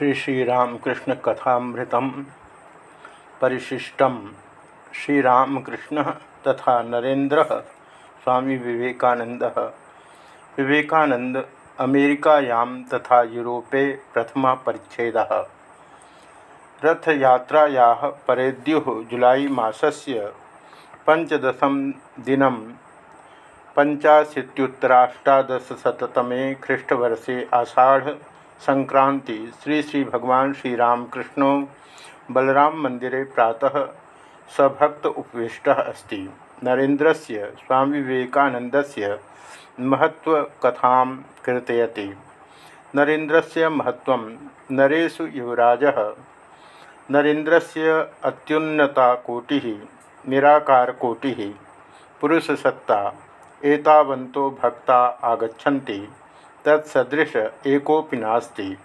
श्री श्री श्रीरामकृष्ण कथामृत परिशिष्ट श्रीरामकृष्ण तथा नरेन्द्र स्वामी विवेकानंद। विवेकानंद अमेरिकायां तथा यूरोपे प्रथम परिच्छेद। रथयात्रायाः परेद्युः जुलाई मासस्य पञ्चदशं दिनं पञ्चाशीत्युत्तराष्टादशशततमे ख्रीष्टवर्षे आषाढ़ संक्रांति। श्री श्री भगवान श्री रामकृष्ण बलराम मंदिरे प्रातः सभक्त उपविष्ट अस्त। नरेन्द्र से स्वामी विवेकानंद से महत्वकथा कीर्तयति। नरेन्द्र से महत्व नरेशु युवराज। नरेन्द्र से अत्युन्नताकोटि, निराकारकोटि, पुरुषसत्ता, एतावन्तो भक्ता आगछति तत्सदृश एकोपि नास्ति।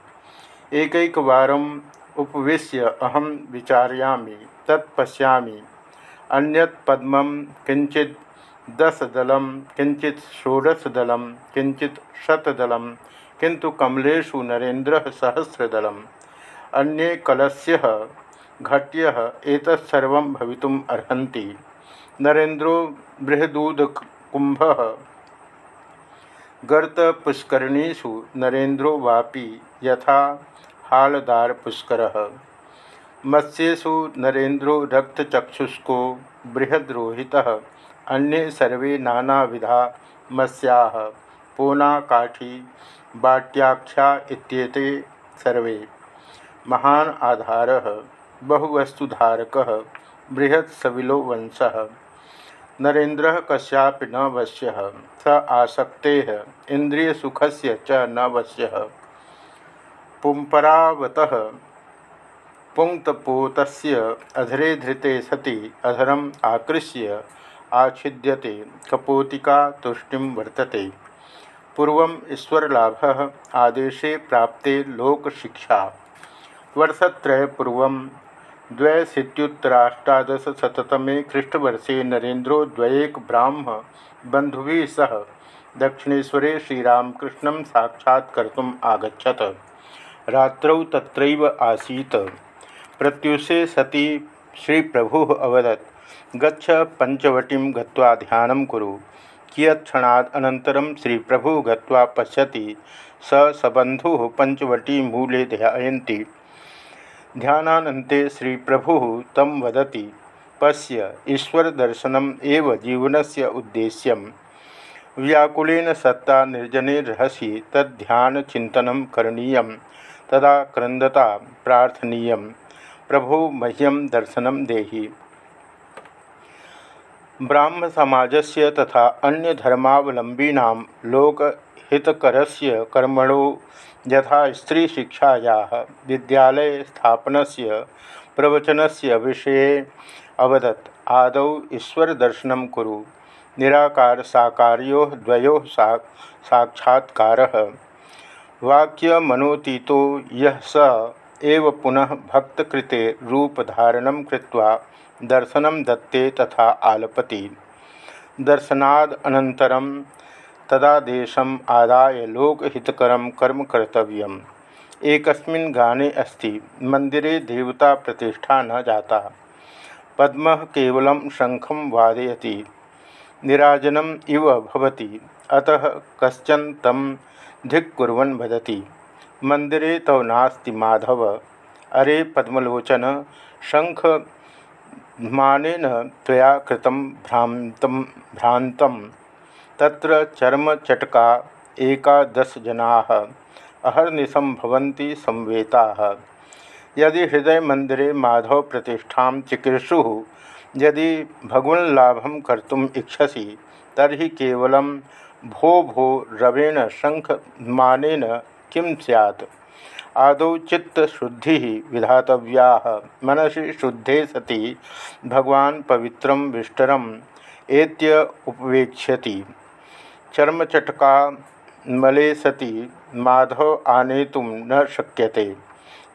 एकैकवारम् उपविश्य अहम विचारयामि, तत्पश्यामि। अन्यत् पद्मं किञ्चित् दशदलं, किञ्चित् षोडशदलं, किञ्चित् शतदलं, किन्तु कमलेषु नरेन्द्रः सहस्रदलम्। अन्ये कलस्यः, घट्यः एतत्सर्वं भवितुम् अर्हन्ति। नरेन्द्रो बृहदूदकुम्भः गर्तपुष्करणीषु नरेन्द्रो वापी यथा हालदारपुष्करः। मत्स्येषु नरेन्द्रो रक्तचक्षुष्को बृहद्रोहितः, अन्ये सर्वे नानाविधा मत्स्याः पोना काठी बाट्याख्या इत्येते सर्वे। महान आधारः, बहुवस्तुधारकः बृहत्सविलो वंशः नरेन्द्र कस्यापि न वश्य, स आसक्ते इंद्रियसुख से च न वश्य। पुंपरावत पुंक्तपोत अधरे धृते सति अधरम आकृष्य आछिद्यते कपोतिका तुष्टि वर्तते। पूर्व ईश्वरलाभ, आदेशे प्राप्ते लोकशिक्षा। वर्षत्रय पूर्व द्वयशीत्युत्तराष्टादशतमे ख्रीष्टवर्षे नरेन्द्रो द्वयेक ब्राह्म बंधुभिः सह दक्षिणेशरे श्रीरामकृष्ण साक्षात्कर्तुम् आगछत रात्रौ तत्रैव आसीत्। प्रत्युषे सती श्री प्रभु अवदत्, गच्छ पंचवटी गत्वा ध्यानं कुरु। कियत्क्षणात् अनन्तरं श्रीप्रभुः गत्वा पश्यति, स सबन्धुः ध्यानानन्ते श्री प्रभु तम वदति, पश्य, ईश्वरदर्शनम् एव जीवनस्य उद्देश्यं व्याकुलेन सत्ता निर्जने रहसि, तद्ध्यानचिन्तनं करणीयं तदा क्रन्दता प्रार्थनीयं प्रभो मह्यं दर्शनं देहि। ब्राह्मसमाजस्य तथा अन्यधर्मावलम्बीनां लोकहितकरस्य कर्मणो यथा स्त्री शिक्षाया विद्यालय स्थापन से प्रवचन से विषय अवदत्। आदौ ईश्वर दर्शन कुरु। निराकार साकारो द्वयो सा, साक्षात्कार। वाक्य मनोतीतो यह स एव पुनः भक्तकृते रूपधारण कृत्वा दर्शनं दत्ते तथा आलपति। दर्शनाद अनन्तरं तदादेशम आदाय लोकहितकर कर्म कर्तव्य। एक गाने अस्ति मंदिरे देवता प्रतिष्ठा न जाता। पद्म केवल शंखम वादयति, निराजनम इव भवति, अतः कश्चन तम धिक्कुर्वन् वदति। मंदिरे तव नास्ति माधव, अरे पद्मलोचन शंख मानेन त्वया कृतं भ्रांतं भ्रांतम तत्र चर्मचटका एकादशजनाः, अहर्निशं भवन्ति संवेताः। यदि माधव प्रतिष्ठा चिकीर्षु, यदि भगवल्लाभं कर्तुम इच्छसि तरी केवल भो भो रवेण शंखमानेन किं सैत् आदौ चित्तशुद्धि विधातव्या। मनसि शुद्धे सति। भगवान पवित्र विष्टरम एत्य उपवेक्ष्यति। चर्मचटका मले सति। माधव आनेतुं न शक्यते।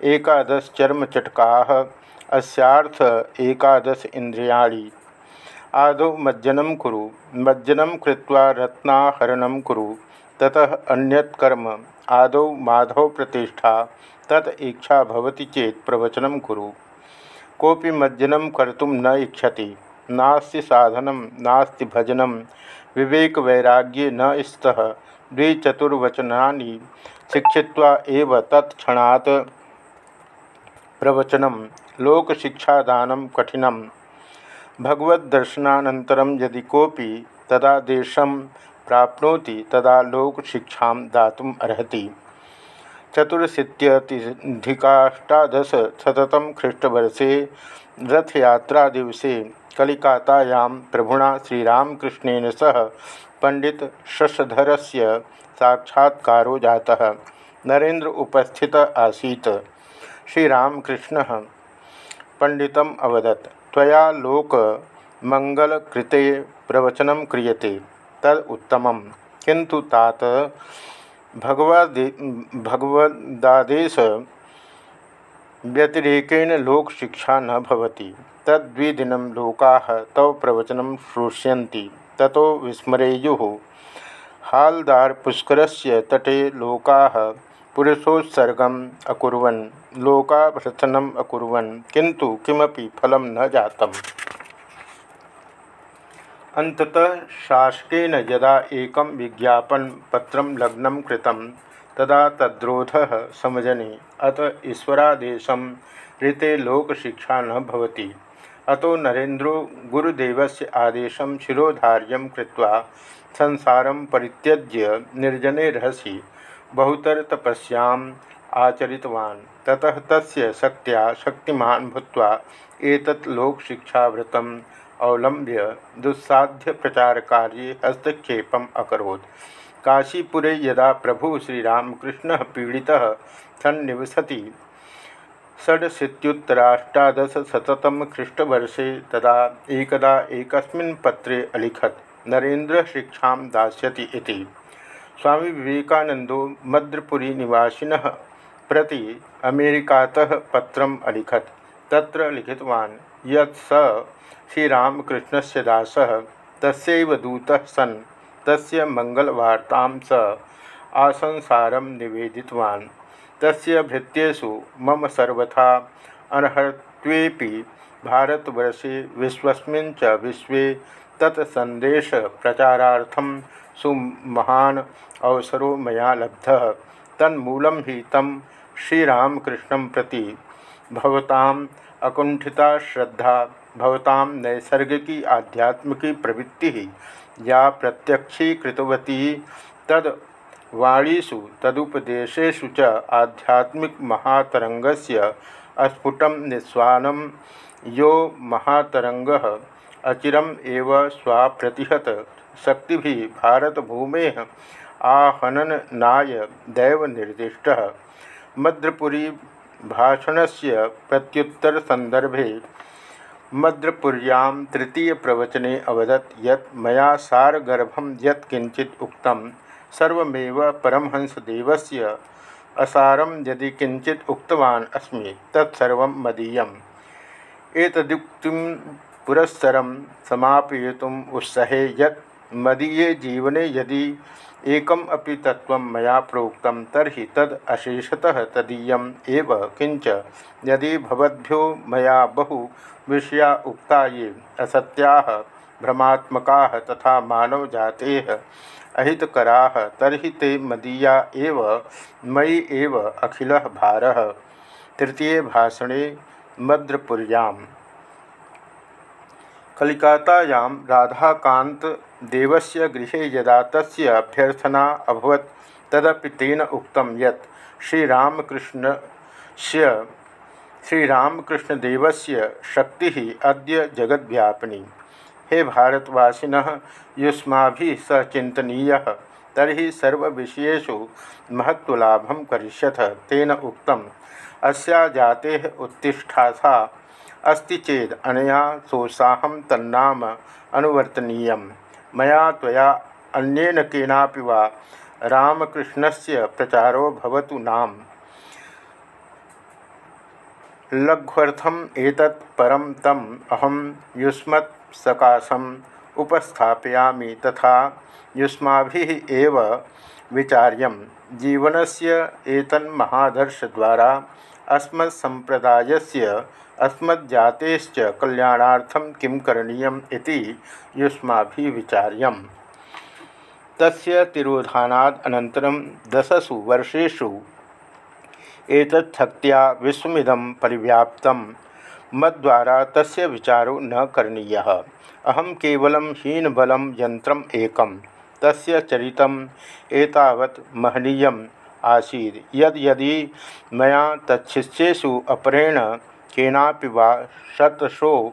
एकादश चर्मचटकाः अस्यार्थ एकादश इन्द्रियाणि। आदौ मज्जनं कुरु। मज्जनं कृत्वा रत्नाहरणं कुरु। ततः अन्यत् कर्म। आदौ माधव प्रतिष्ठा तत् इच्छा भवति चेत प्रवचन कुरु। कोपि मज्जनं कर्तुं न इच्छति। नास्ति साधनं, नास्ति भजनं। विवेकवैराग्ये न स्तः। द्विचतुर्वचनानि शिक्षित्वा एव तत्क्षणात् प्रवचनं। लोकशिक्षादानं कठिनं। भगवद्दर्शनानन्तरं यदि कोऽपि तदादेशं प्राप्नोति तदा लोकशिक्षा दातुम् अर्हति। चतुरशीत्यधिकाष्टादश शततम ख्रीष्टवर्षे रथयात्रा दिवसे कलिकातायां प्रभुणा श्रीरामकृष्णेन सह पंडित शशधर से साक्षात्कारो जाता। नरेन्द्र उपस्थित आसीत्। श्रीरामकृष्ण पंडित अवदत्, त्वया लोक मंगलकृते प्रवचन क्रियते। तद उत्तम किंतु तात भगवदे भगवदादेश व्यतिरेकेण लोकशिक्षा न भवति। तद्विदिनं लोकाः तव प्रवचनं श्रोष्यन्ति। ततो हालदार हाल्दारपुष्करस्य तटे लोकाः पुरुषोत्सर्गम् अकुर्वन्। लोकाभ्रथनम् अकुर्वन्। किन्तु किमपि फलं न जातम्। अंततः शासकेन यदा एक विज्ञापन पत्र लग्न कृतं, तदा तद्रोध समजने, अत ईश्वरादेश ऋते लोकशिक्षा न अतो नरेन्द्रो गुरुदेवस्य आदेशं शिरोधार्यं कृत्वा संसारं परित्यज्य निर्जने रहसि बहुतर तपस्याम् आचरितवान्। ततः तस्य शक्त्या शक्तिमान् भूत्वा एतत् लोकशिक्षाव्रतं अवलंब्य दुस्साध्य प्रचार कार्य हस्तक्षेपम अकोत् काशीपुरे यदा प्रभु श्रीरामकृष्ण पीड़िता सन् निवसति षडशीत्युत्तराष्टादशतम ख्रीष्टवर्षे तदा एकदा पत्रे अलिखत, नरेन्द्र शिक्षा दास्यति स्वामी विवेकानंदो मद्रपुरी निवासिनः प्रति अमेरिकातः पत्रम अलिखत, तत्र लिखितवान्। यत् स दास तस्व दूत सन्। तस्य मंगलवार्ता स आसंसारं निवेदितवान्। तस्य भृत्येषु मम सर्वथा अनर्हत्वेपि भारतवर्षे विश्वस्मिन् च विश्वे तत्सन्देश प्रचारार्थं सुमहान् अवसरो मया लब्धः। तन्मूलं हि तं श्रीरामकृष्णं प्रति भवताम् अकुंठिता श्रद्धा भवताम नैसर्गिकी आध्यात्मिकी प्रवृत्ति। या प्रत्यक्षीकृतवती तद वाणीसु तदुपदेशेषु च आध्यात्मिक महातरंगस्य अस्फुटं निस्वानं। यो महातरंग अचिरम एव स्वाप्रतिहत शक्ति भारत भूमे आहननाय दैव निर्दिष्ट मद्रपुरी भाषण से प्रत्युत्तर संदर्भे मद्रपुर्यां तृतीयप्रवचने अवदत् यत् मया सारगर्भं यत्किञ्चित् उक्तं, सर्वमेव परमहंसदेवस्य असारं यदि किञ्चित् उक्तवान् अस्मि, तत्सर्वं मदीयम्। एतदुक्तिं पुरस्सरं समापयितुम् उत्सहे यत् मदीये जीवने यदि एकम अपि तत्व मया प्रोक्त तरी तद अशेषतः तदीयम एव। किंच यदि भवद्भ्यो मया बहु विषया उक्ता ये असत्या, भ्रमात्मका तथा मानव जाते अहितकरा तरी ते मदीया एव, मयि एव अखिल भार। तृतीय भाषणे मद्रपुर्याम। कलिकातायां राधाकांत देवस्य गृहे यदा तस्य अभ्यर्थना अभवत, तदपि तेन उक्तं यत् श्रीरामकृष्णस्य, श्रीरामकृष्णदेवस्य शक्ति अद्य जगद्व्यापिनी। हे भारतवासीन, युष्माभिः स चिंतनीय तरी सर्वविषयेषु महत्वलाभं करिष्यथ, तेन उक्तम्। अस्या जाते उत्तिष्ठासा अस्ति चेद अनया सोत्साहं तन्नाम अनुवर्तनीय मया त्वया अन्येन केनापि वा रामकृष्णस्य प्रचारो भवतु नाम। लघ्वर्थम एतत् परम तम अहम युष्मत् सकाशम उपस्थापयामि तथा युष्माभिः एव विचार्य जीवन से एतन्महादर्शद्वारा अस्मत्सम्प्रदायस्य अस्मज्जातेश्च कल्याणार्थं किं करणीयम् इति युष्माभिः तस्य दशसु वर्षेषु एतच्छक्त्या विश्वमिदं परिव्याप्तं। मद्वारा तस्य विचारो न करणीयः। अहम केवलं हीनबलं एकं तस्य चरितम् एतावत् महनीयम्। आसीत् यद यदि मया तच्छिष्येषु अपरेण वा शतशो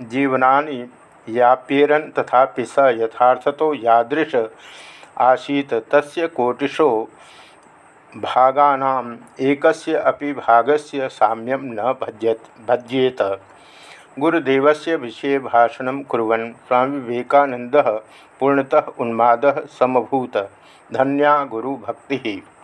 जीवनानि याप्येरन् तथापि स यथार्थतो यादृश आसीत्, तस्य कोटिशो भागानाम् एकस्य अपि भागस्य साम्यं न भज्यत, भज्येत। गुरुदेवस्य विषये भाषणं कुर्वन् स्वामी विवेकानन्दः पूर्णतः उन्मादः समभूत। धन्या गुरुभक्तिः।